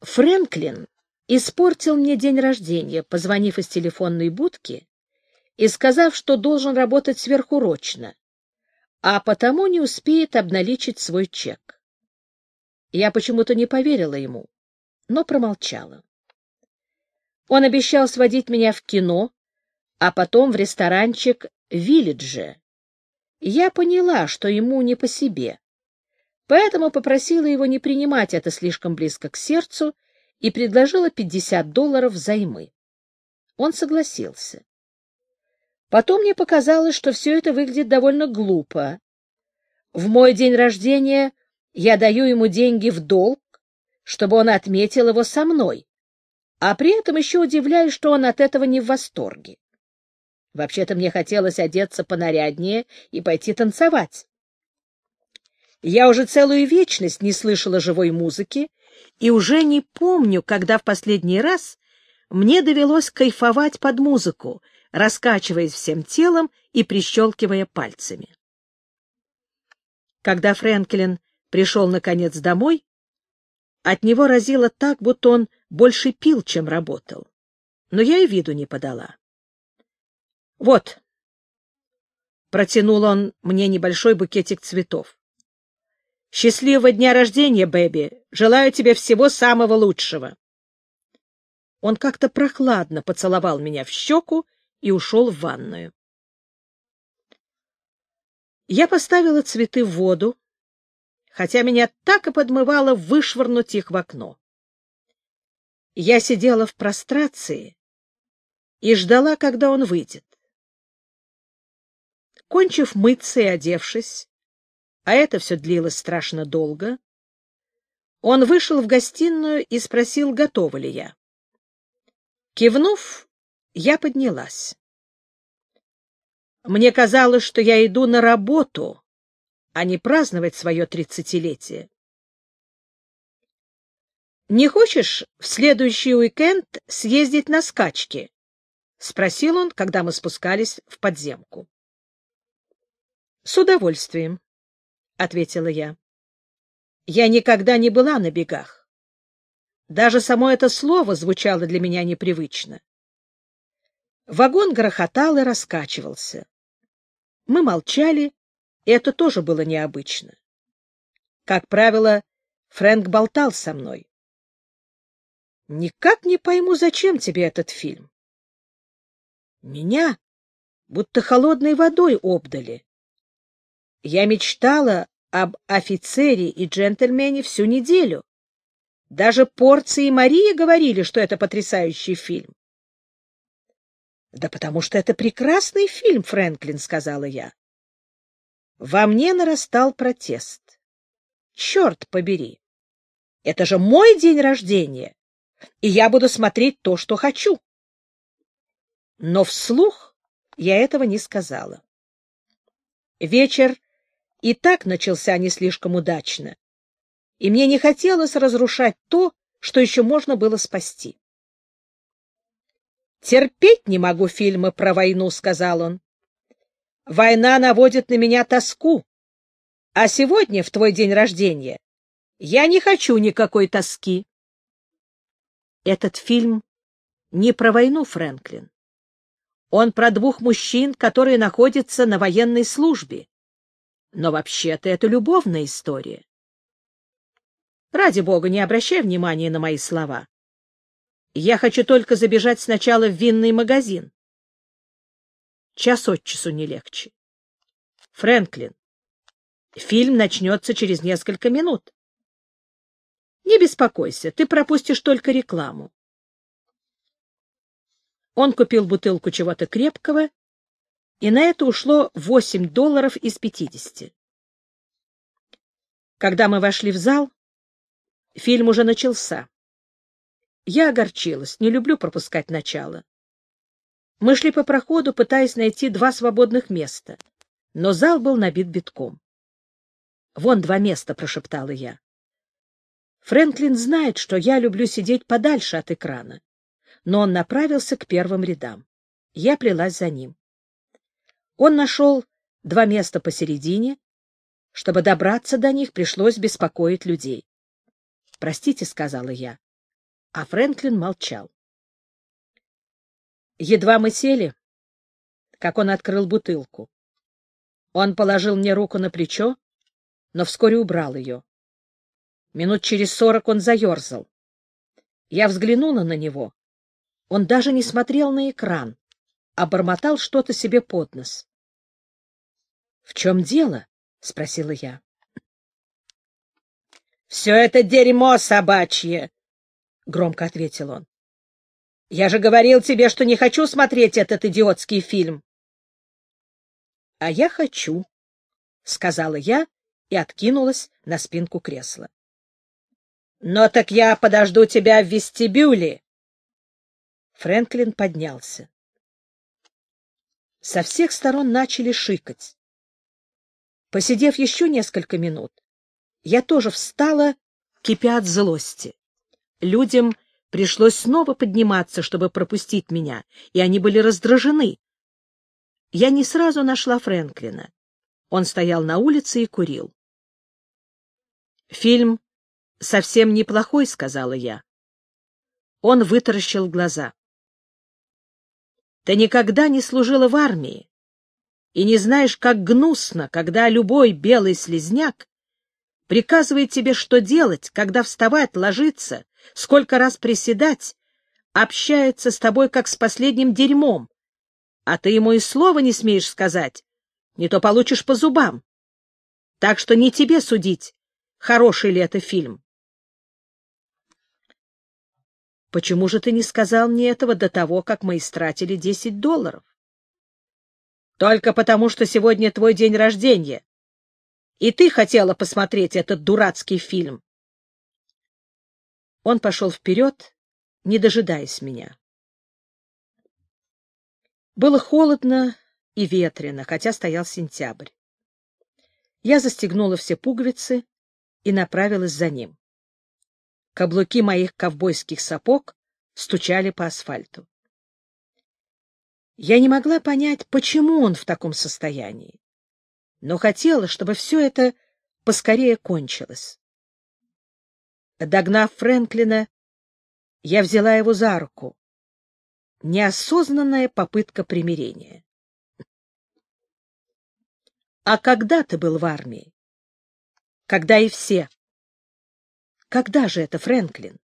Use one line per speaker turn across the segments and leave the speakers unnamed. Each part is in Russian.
Фрэнклин испортил мне день рождения, позвонив из телефонной будки и сказав, что должен работать сверхурочно, а потому не успеет обналичить свой чек. Я почему-то не поверила ему, но промолчала. Он обещал сводить меня в кино, а потом в ресторанчик «Виллидже». Я поняла, что ему не по себе, поэтому попросила его не принимать это слишком близко к сердцу и предложила 50 долларов взаймы. Он согласился. Потом мне показалось, что все это выглядит довольно глупо. В мой день рождения я даю ему деньги в долг, чтобы он отметил его со мной, а при этом еще удивляюсь, что он от этого не в восторге. Вообще-то мне хотелось одеться понаряднее и пойти танцевать. Я уже целую вечность не слышала живой музыки и уже не помню, когда в последний раз мне довелось кайфовать под музыку, раскачиваясь всем телом и прищелкивая пальцами. Когда Фрэнклин пришел, наконец, домой, от него разило так, будто он больше пил, чем работал. Но я и виду не подала. «Вот», — протянул он мне небольшой букетик цветов. «Счастливого дня рождения, Бэби! Желаю тебе всего самого лучшего!» Он как-то прохладно поцеловал меня в щеку и ушел в ванную. Я поставила цветы в воду, хотя меня так и подмывало вышвырнуть их в окно. Я сидела в прострации и ждала, когда он выйдет. Кончив мыться и одевшись, а это все длилось страшно долго, он вышел в гостиную и спросил, готова ли я. Кивнув, я поднялась. Мне казалось, что я иду на работу, а не праздновать свое тридцатилетие. «Не хочешь в следующий уикенд съездить на скачки?» — спросил он, когда мы спускались в подземку. «С удовольствием», — ответила я. «Я никогда не была на бегах. Даже само это слово звучало для меня непривычно. Вагон грохотал и раскачивался. Мы молчали, и это тоже было необычно. Как правило, Фрэнк болтал со мной. «Никак не пойму, зачем тебе этот фильм?» Меня будто холодной водой обдали. Я мечтала об офицере и джентльмене всю неделю. Даже Порции и Мария говорили, что это потрясающий фильм. — Да потому что это прекрасный фильм, Фрэнклин, — сказала я. Во мне нарастал протест. Черт побери! Это же мой день рождения, и я буду смотреть то, что хочу. Но вслух я этого не сказала. Вечер и так начался не слишком удачно, и мне не хотелось разрушать то, что еще можно было спасти. «Терпеть не могу фильмы про войну», — сказал он. «Война наводит на меня тоску, а сегодня, в твой день рождения, я не хочу никакой тоски». Этот фильм не про войну, Фрэнклин. Он про двух мужчин, которые находятся на военной службе. Но вообще-то это любовная история. Ради бога, не обращай внимания на мои слова. Я хочу только забежать сначала в винный магазин. Час от часу не легче. Фрэнклин, фильм начнется через несколько минут. Не беспокойся, ты пропустишь только рекламу. Он купил бутылку чего-то крепкого, и на это ушло 8 долларов из 50. Когда мы вошли в зал, фильм уже начался. Я огорчилась, не люблю пропускать начало. Мы шли по проходу, пытаясь найти два свободных места, но зал был набит битком. «Вон два места», — прошептала я. Фрэнклин знает, что я люблю сидеть подальше от экрана, но он направился к первым рядам. Я плелась за ним. Он нашел два места посередине. Чтобы добраться до них, пришлось беспокоить людей. «Простите», — сказала я, а Фрэнклин молчал. Едва мы сели, как он открыл бутылку. Он положил мне руку на плечо, но вскоре убрал ее. Минут через сорок он заерзал. Я взглянула на него. Он даже не смотрел на экран, а бормотал что-то себе под нос. — В чем дело? — спросила я. — Все это дерьмо собачье! — громко ответил он. — Я же говорил тебе, что не хочу смотреть этот идиотский фильм. — А я хочу, — сказала я и откинулась на спинку кресла. — Но так я подожду тебя в вестибюле. Фрэнклин поднялся. Со всех сторон начали шикать. Посидев еще несколько минут, я тоже встала, кипя от злости. Людям пришлось снова подниматься, чтобы пропустить меня, и они были раздражены. Я не сразу нашла Фрэнклина. Он стоял на улице и курил. «Фильм совсем неплохой», — сказала я. Он вытаращил глаза. «Ты никогда не служила в армии и не знаешь, как гнусно, когда любой белый слезняк приказывает тебе, что делать, когда вставать, ложиться, сколько раз приседать, общается с тобой, как с последним дерьмом, а ты ему и слова не смеешь сказать, не то получишь по зубам. Так что не тебе судить, хороший ли это фильм. Почему же ты не сказал мне этого до того, как мы истратили десять долларов? Только потому, что сегодня твой день рождения. И ты хотела посмотреть этот дурацкий фильм. Он пошел вперед, не дожидаясь меня. Было холодно и ветрено, хотя стоял сентябрь. Я застегнула все пуговицы и направилась за ним. Каблуки моих ковбойских сапог стучали по асфальту. Я не могла понять, почему он в таком состоянии, но хотела, чтобы все это поскорее кончилось. Догнав Фрэнклина, я взяла его за руку. Неосознанная попытка примирения. А когда ты был в армии? Когда и все. Когда же это, Фрэнклин?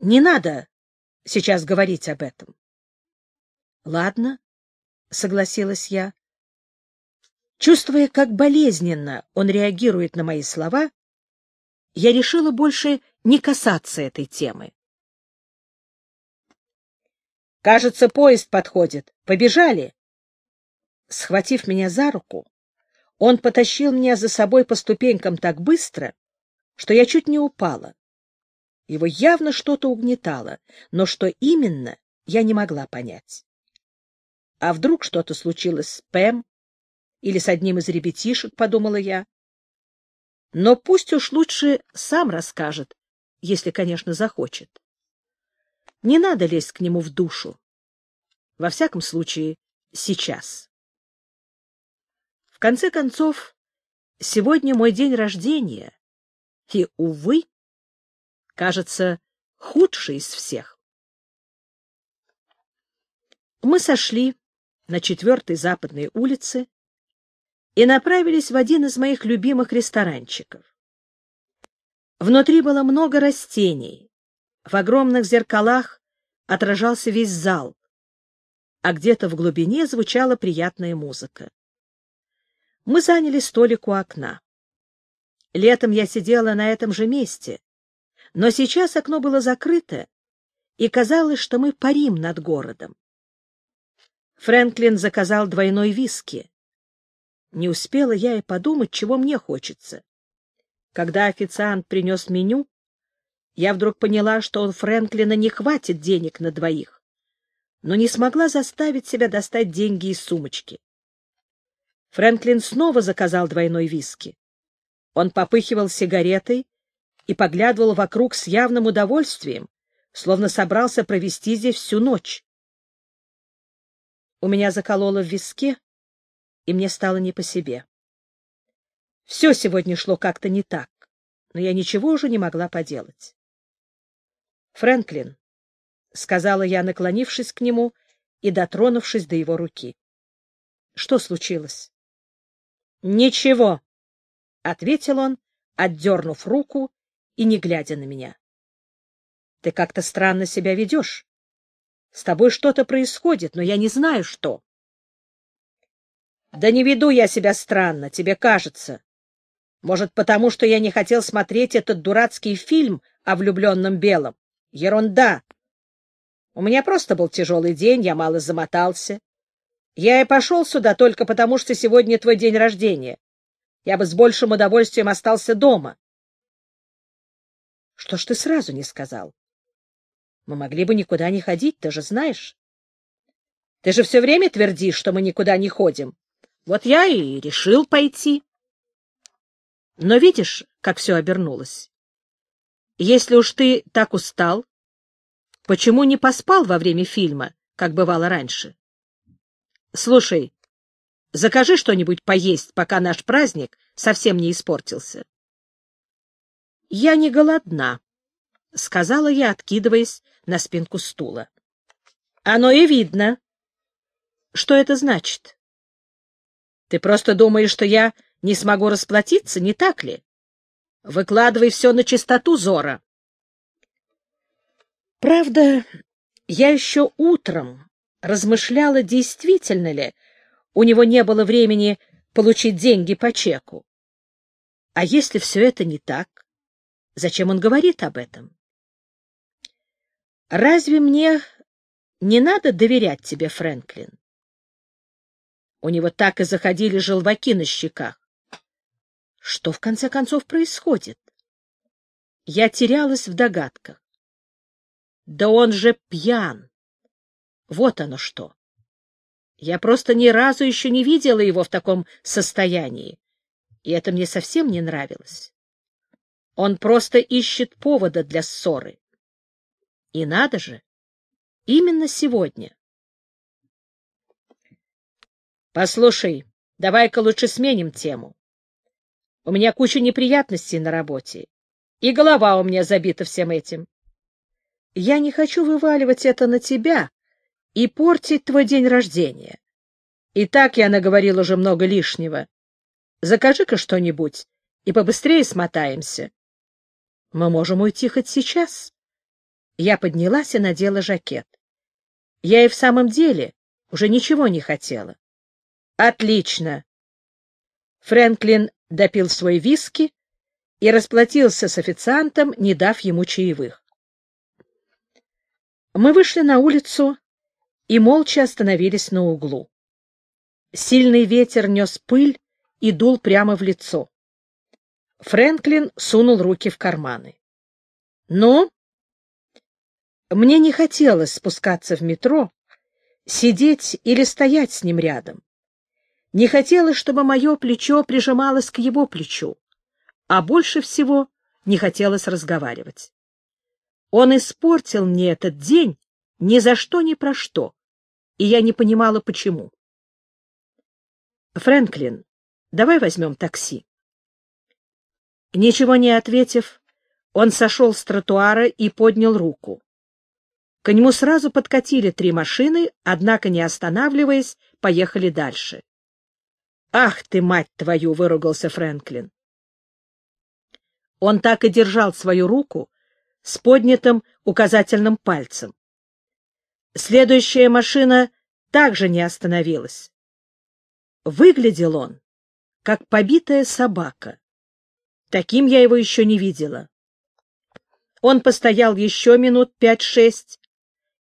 Не надо сейчас говорить об этом. Ладно, согласилась я. Чувствуя, как болезненно он реагирует на мои слова, я решила больше не касаться этой темы. Кажется, поезд подходит. Побежали. Схватив меня за руку, он потащил меня за собой по ступенькам так быстро, что я чуть не упала. Его явно что-то угнетало, но что именно, я не могла понять. А вдруг что-то случилось с Пэм или с одним из ребятишек, подумала я. Но пусть уж лучше сам расскажет, если, конечно, захочет. Не надо лезть к нему в душу. Во всяком случае, сейчас. В конце концов, сегодня мой день рождения, и, увы, кажется, худший из всех. Мы сошли на четвертой западной улице и направились в один из моих любимых ресторанчиков. Внутри было много растений, в огромных зеркалах отражался весь зал, а где-то в глубине звучала приятная музыка. Мы заняли столик у окна. Летом я сидела на этом же месте, но сейчас окно было закрыто, и казалось, что мы парим над городом. Фрэнклин заказал двойной виски. Не успела я и подумать, чего мне хочется. Когда официант принес меню, я вдруг поняла, что у Фрэнклина не хватит денег на двоих, но не смогла заставить себя достать деньги из сумочки. Фрэнклин снова заказал двойной виски. Он попыхивал сигаретой и поглядывал вокруг с явным удовольствием, словно собрался провести здесь всю ночь. У меня закололо в виске, и мне стало не по себе. Все сегодня шло как-то не так, но я ничего уже не могла поделать. Фрэнклин, — сказала я, наклонившись к нему и дотронувшись до его руки. — Что случилось? — Ничего, — ответил он, отдернув руку и не глядя на меня. — Ты как-то странно себя ведешь. С тобой что-то происходит, но я не знаю, что. — Да не веду я себя странно, тебе кажется. Может, потому что я не хотел смотреть этот дурацкий фильм о влюбленном белом. Ерунда. У меня просто был тяжелый день, я мало замотался. Я и пошел сюда только потому, что сегодня твой день рождения. Я бы с большим удовольствием остался дома. Что ж ты сразу не сказал? Мы могли бы никуда не ходить, ты же знаешь. Ты же все время твердишь, что мы никуда не ходим. Вот я и решил пойти. Но видишь, как все обернулось? Если уж ты так устал, почему не поспал во время фильма, как бывало раньше? Слушай, закажи что-нибудь поесть, пока наш праздник совсем не испортился. — Я не голодна, — сказала я, откидываясь на спинку стула. — Оно и видно. — Что это значит? — Ты просто думаешь, что я не смогу расплатиться, не так ли? Выкладывай все на чистоту, Зора. Правда, я еще утром размышляла, действительно ли у него не было времени получить деньги по чеку. А если все это не так, зачем он говорит об этом? Разве мне не надо доверять тебе, Фрэнклин? У него так и заходили желваки на щеках. Что, в конце концов, происходит? Я терялась в догадках. Да он же пьян. Вот оно что. Я просто ни разу еще не видела его в таком состоянии, и это мне совсем не нравилось. Он просто ищет повода для ссоры. И надо же, именно сегодня. Послушай, давай-ка лучше сменим тему. У меня куча неприятностей на работе, и голова у меня забита всем этим. Я не хочу вываливать это на тебя и портить твой день рождения. И так я наговорил уже много лишнего. Закажи-ка что-нибудь, и побыстрее смотаемся. Мы можем уйти хоть сейчас. Я поднялась и надела жакет. Я и в самом деле уже ничего не хотела. Отлично. Фрэнклин допил свой виски и расплатился с официантом, не дав ему чаевых. Мы вышли на улицу и молча остановились на углу. Сильный ветер нес пыль и дул прямо в лицо. Фрэнклин сунул руки в карманы. «Ну?» Мне не хотелось спускаться в метро, сидеть или стоять с ним рядом. Не хотелось, чтобы мое плечо прижималось к его плечу, а больше всего не хотелось разговаривать. Он испортил мне этот день ни за что, ни про что, и я не понимала, почему. «Фрэнклин, давай возьмем такси». Ничего не ответив, он сошел с тротуара и поднял руку. К нему сразу подкатили три машины, однако, не останавливаясь, поехали дальше. «Ах ты, мать твою!» — выругался Фрэнклин. Он так и держал свою руку с поднятым указательным пальцем. Следующая машина также не остановилась. Выглядел он, как побитая собака. Таким я его еще не видела. Он постоял еще минут пять-шесть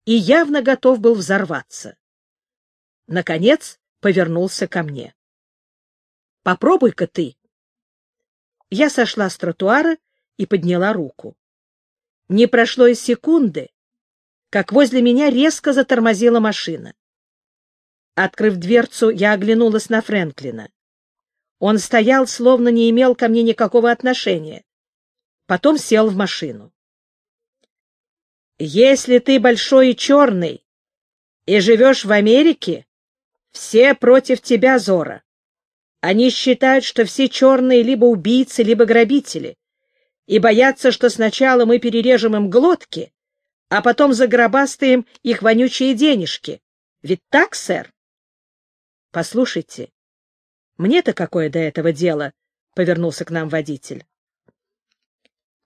и явно готов был взорваться. Наконец повернулся ко мне. Попробуй-ка ты. Я сошла с тротуара и подняла руку. Не прошло и секунды, как возле меня резко затормозила машина. Открыв дверцу, я оглянулась на Фрэнклина. Он стоял, словно не имел ко мне никакого отношения. Потом сел в машину. «Если ты большой и черный и живешь в Америке, все против тебя, Зора. Они считают, что все черные либо убийцы, либо грабители, и боятся, что сначала мы перережем им глотки, а потом загробастаем их вонючие денежки. Ведь так, сэр? — Послушайте, мне-то какое до этого дело? — повернулся к нам водитель.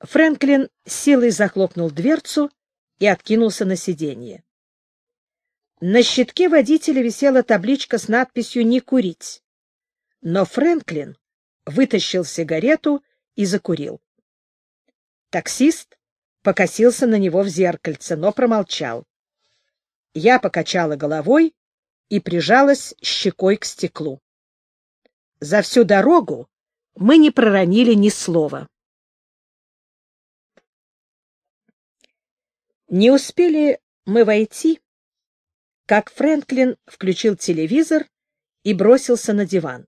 Фрэнклин силой захлопнул дверцу и откинулся на сиденье. На щитке водителя висела табличка с надписью «Не курить». Но Фрэнклин вытащил сигарету и закурил. Таксист покосился на него в зеркальце, но промолчал. Я покачала головой и прижалась щекой к стеклу. За всю дорогу мы не проронили ни слова. Не успели мы войти, как Фрэнклин включил телевизор и бросился на диван.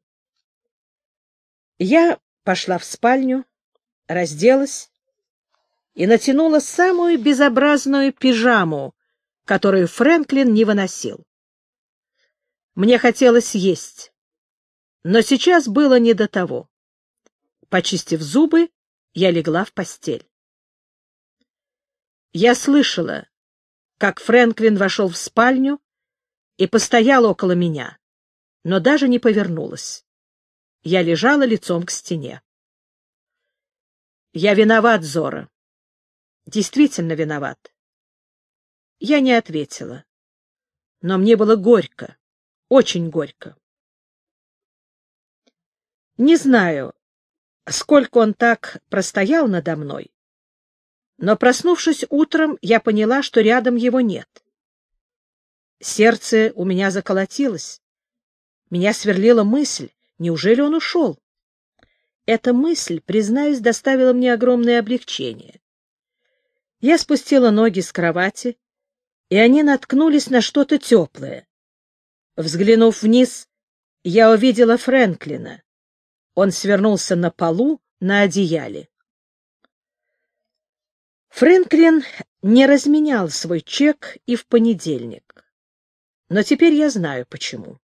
Я пошла в спальню, разделась и натянула самую безобразную пижаму, которую Фрэнклин не выносил. Мне хотелось есть, но сейчас было не до того. Почистив зубы, я легла в постель. Я слышала, как Фрэнклин вошел в спальню и постоял около меня, но даже не повернулась. Я лежала лицом к стене. Я виноват, Зора действительно виноват? Я не ответила. Но мне было горько, очень горько. Не знаю, сколько он так простоял надо мной, но, проснувшись утром, я поняла, что рядом его нет. Сердце у меня заколотилось. Меня сверлила мысль, неужели он ушел? Эта мысль, признаюсь, доставила мне огромное облегчение. Я спустила ноги с кровати, и они наткнулись на что-то теплое. Взглянув вниз, я увидела Фрэнклина. Он свернулся на полу на одеяле. Фрэнклин не разменял свой чек и в понедельник. Но теперь я знаю, почему.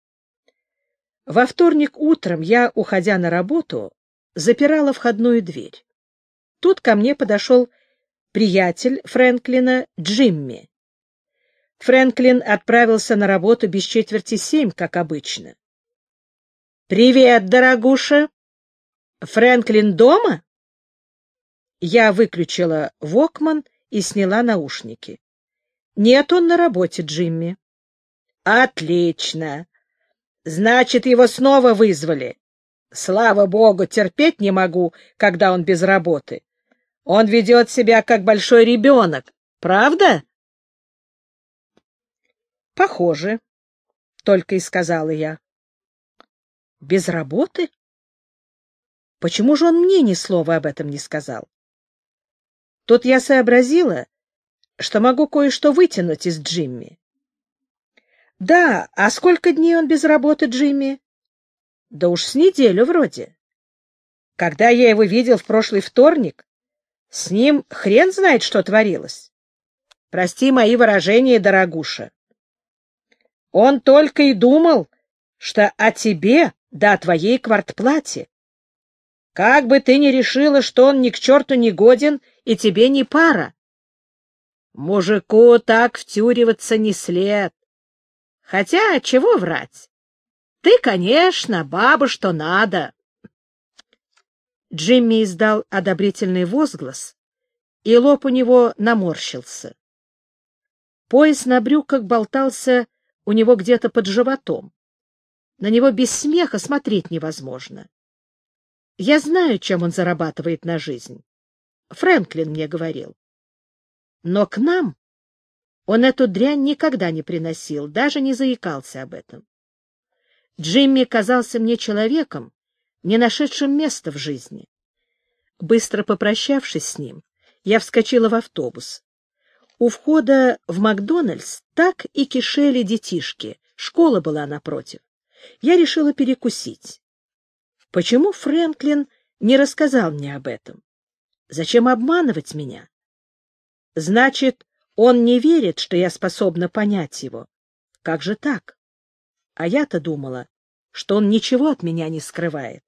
Во вторник утром я, уходя на работу, запирала входную дверь. Тут ко мне подошел приятель Фрэнклина Джимми. Фрэнклин отправился на работу без четверти семь, как обычно. «Привет, дорогуша! Фрэнклин дома?» Я выключила Вокман и сняла наушники. «Нет, он на работе, Джимми». «Отлично! Значит, его снова вызвали. Слава богу, терпеть не могу, когда он без работы. Он ведет себя как большой ребенок, правда? — Похоже, — только и сказала я. — Без работы? Почему же он мне ни слова об этом не сказал? Тут я сообразила, что могу кое-что вытянуть из Джимми. — Да, а сколько дней он без работы, Джимми? — Да уж с неделю вроде. Когда я его видел в прошлый вторник, с ним хрен знает, что творилось. Прости мои выражения, дорогуша. Он только и думал, что о тебе да о твоей квартплате. Как бы ты ни решила, что он ни к черту не годен и тебе не пара. Мужику так втюриваться не след. Хотя, чего врать? Ты, конечно, баба, что надо. Джимми издал одобрительный возглас, и лоб у него наморщился. Пояс на брюках болтался у него где-то под животом. На него без смеха смотреть невозможно. Я знаю, чем он зарабатывает на жизнь. Фрэнклин мне говорил. Но к нам он эту дрянь никогда не приносил, даже не заикался об этом. Джимми казался мне человеком, не нашедшим места в жизни. Быстро попрощавшись с ним, я вскочила в автобус. У входа в Макдональдс так и кишели детишки, школа была напротив. Я решила перекусить. Почему Фрэнклин не рассказал мне об этом? Зачем обманывать меня? Значит, он не верит, что я способна понять его. Как же так? А я-то думала, что он ничего от меня не скрывает.